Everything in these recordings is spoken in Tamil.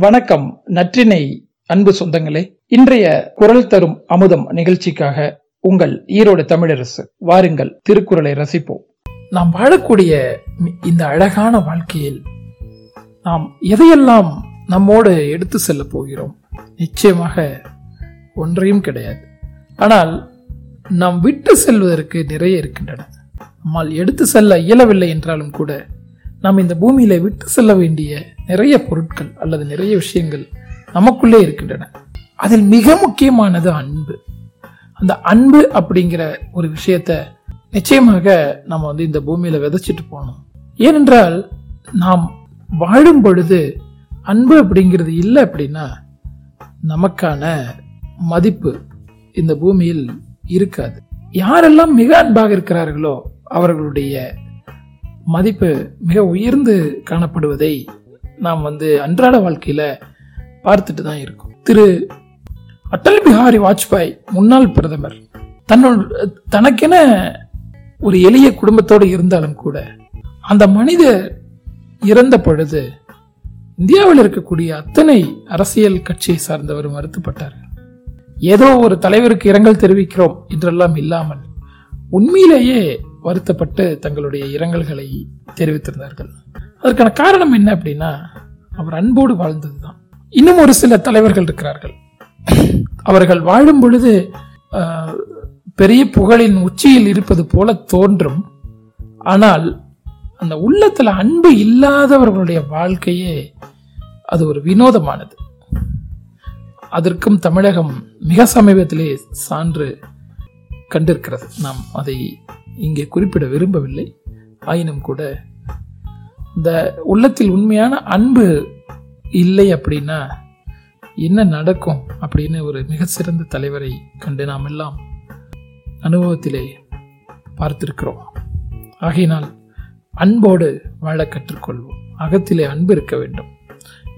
வணக்கம் நற்றினை அன்பு சொந்தங்களே. இன்றைய குரல் தரும் அமுதம் நிகழ்ச்சிக்காக உங்கள் ஈரோடு தமிழரசு வாருங்கள் திருக்குறளை ரசிப்போம். நாம் வாழக்கூடிய இந்த அழகான வாழ்க்கையில் நாம் எதையெல்லாம் நம்மோடு எடுத்து செல்ல போகிறோம்? நிச்சயமாக ஒன்றையும் கிடையாது. ஆனால் நாம் விட்டு செல்வதற்கு நிறைய இருக்கின்றன. நம்மால் எடுத்து செல்ல இயலவில்லை என்றாலும் கூட நாம் இந்த பூமியில விட்டு செல்ல வேண்டிய நிறைய பொருட்கள் அல்லது நிறைய விஷயங்கள் நமக்குள்ளே இருக்கின்றன. அதில் மிக முக்கியமானது அன்பு. அந்த அன்பு அப்படிங்கிற ஒரு விஷயத்த நிச்சயமாக நம்ம வந்து இந்த பூமியில விதைச்சிட்டு போகணும். ஏனென்றால் நாம் வாழும் பொழுது அன்பு அப்படிங்கிறது இல்லை அப்படின்னா நமக்கான மதிப்பு இந்த பூமியில் இருக்காது. யாரெல்லாம் மிக அன்பாக இருக்கிறார்களோ அவர்களுடைய மதிப்பு மிக உயர்ந்து காணப்படுவதை நாம் வந்து அன்றாட வாழ்க்கையில் பார்த்துட்டு தான் இருக்கோம். திரு அட்டல் பிஹாரி வாஜ்பாய் முன்னாள் பிரதமர் தன்னோட தனக்கென ஒரு எளிய குடும்பத்தோடு இருந்தாலும் கூட அந்த மனிதர் இறந்த பொழுது இந்தியாவில் இருக்கக்கூடிய அத்தனை அரசியல் கட்சியை சார்ந்தவர் மறுத்துப்பட்டார். ஏதோ ஒரு தலைவருக்கு இரங்கல் தெரிவிக்கிறோம் என்றெல்லாம் இல்லாமல் உண்மையிலேயே வருத்தப்பட்டு தங்களுடைய இரங்கல்களை தெரிவித்திருந்தார்கள். அதற்கான காரணம் என்ன அப்படின்னா அவர் அன்போடு வாழ்ந்ததுதான். இன்னும் ஒரு சில தலைவர்கள் இருக்கிறார்கள். அவர்கள் வாழும் பொழுது பெரிய புகழின் உச்சியில் இருப்பது போல தோன்றும். ஆனால் அந்த உள்ளத்தில் அன்பு இல்லாதவர்களுடைய வாழ்க்கையே அது ஒரு வினோதமானது. அதற்கும் தமிழகம் மிக சமீபத்திலே சான்று கண்டிருக்கிறது. நாம் அதை இங்கே குறிப்பிட விரும்பவில்லை. ஆயினும் கூட இந்த உள்ளத்தில் உண்மையான அன்பு இல்லை அப்படின்னா என்ன நடக்கும் அப்படின்னு ஒரு மிகச்சிறந்த தலைவரை கண்டு நாம் எல்லாம் அனுபவத்திலே பார்த்திருக்கிறோம். ஆகையினால் அன்போடு வாழ கற்றுக்கொள்வோம். அகத்திலே அன்பு இருக்க வேண்டும்.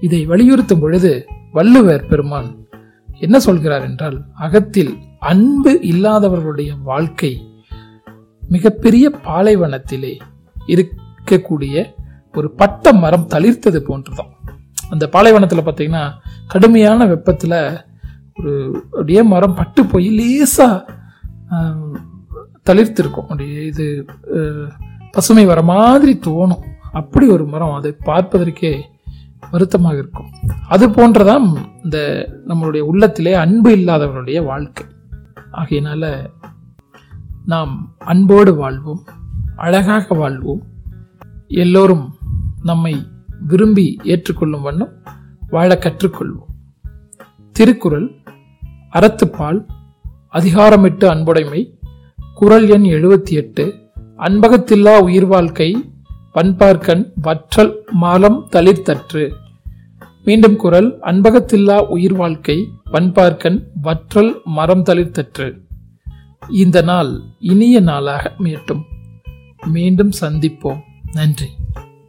இதை வலியுறுத்தும் பொழுது வள்ளுவர் பெருமான் என்ன சொல்கிறார் என்றால் அகத்தில் அன்பு இல்லாதவர்களுடைய வாழ்க்கை மிகப்பெரிய பாலைவனத்திலே இருக்கக்கூடிய ஒரு பட்ட மரம் தளிர்த்தது போன்றுதான் அந்த பாலைவனத்தில் பார்த்தீங்கன்னா கடுமையான வெப்பத்தில் ஒரு அப்படியே மரம் பட்டு போய் லேசாக தளிர்த்திருக்கும். அப்படியே இது பசுமை வர மாதிரி தோணும். அப்படி ஒரு மரம் அதை பார்ப்பதற்கே வருத்தமாக இருக்கும். அது போன்றதான் இந்த நம்மளுடைய உள்ளத்திலே அன்பு இல்லாதவர்களுடைய வாழ்க்கை. ஆகையினால நாம் அன்போடு வாழ்வோம் அழகாக வாழ்வோம். எல்லோரும் நம்மை விரும்பி ஏற்றுக்கொள்ளும் வண்ணம் வாழ கற்றுக்கொள்வோம். திருக்குறள் அறத்துப்பால் அதிகாரமிட்டு அன்புடைமை குரல் எண் எழுபத்தி எட்டு அன்பகத்தில்லா உயிர் வாழ்க்கை பண்பார்க்கண் வற்றல் மாலம் தளிர்த்தற்று மீண்டும் குரல் அன்பகத்தில்லா உயிர் வாழ்க்கை பண்பார்க்கண் வற்றல் மரம் தளிர்த்தற்று இந்த நாள் இனிய நாளாக மீட்டும். மீண்டும் சந்திப்போம். நன்றி.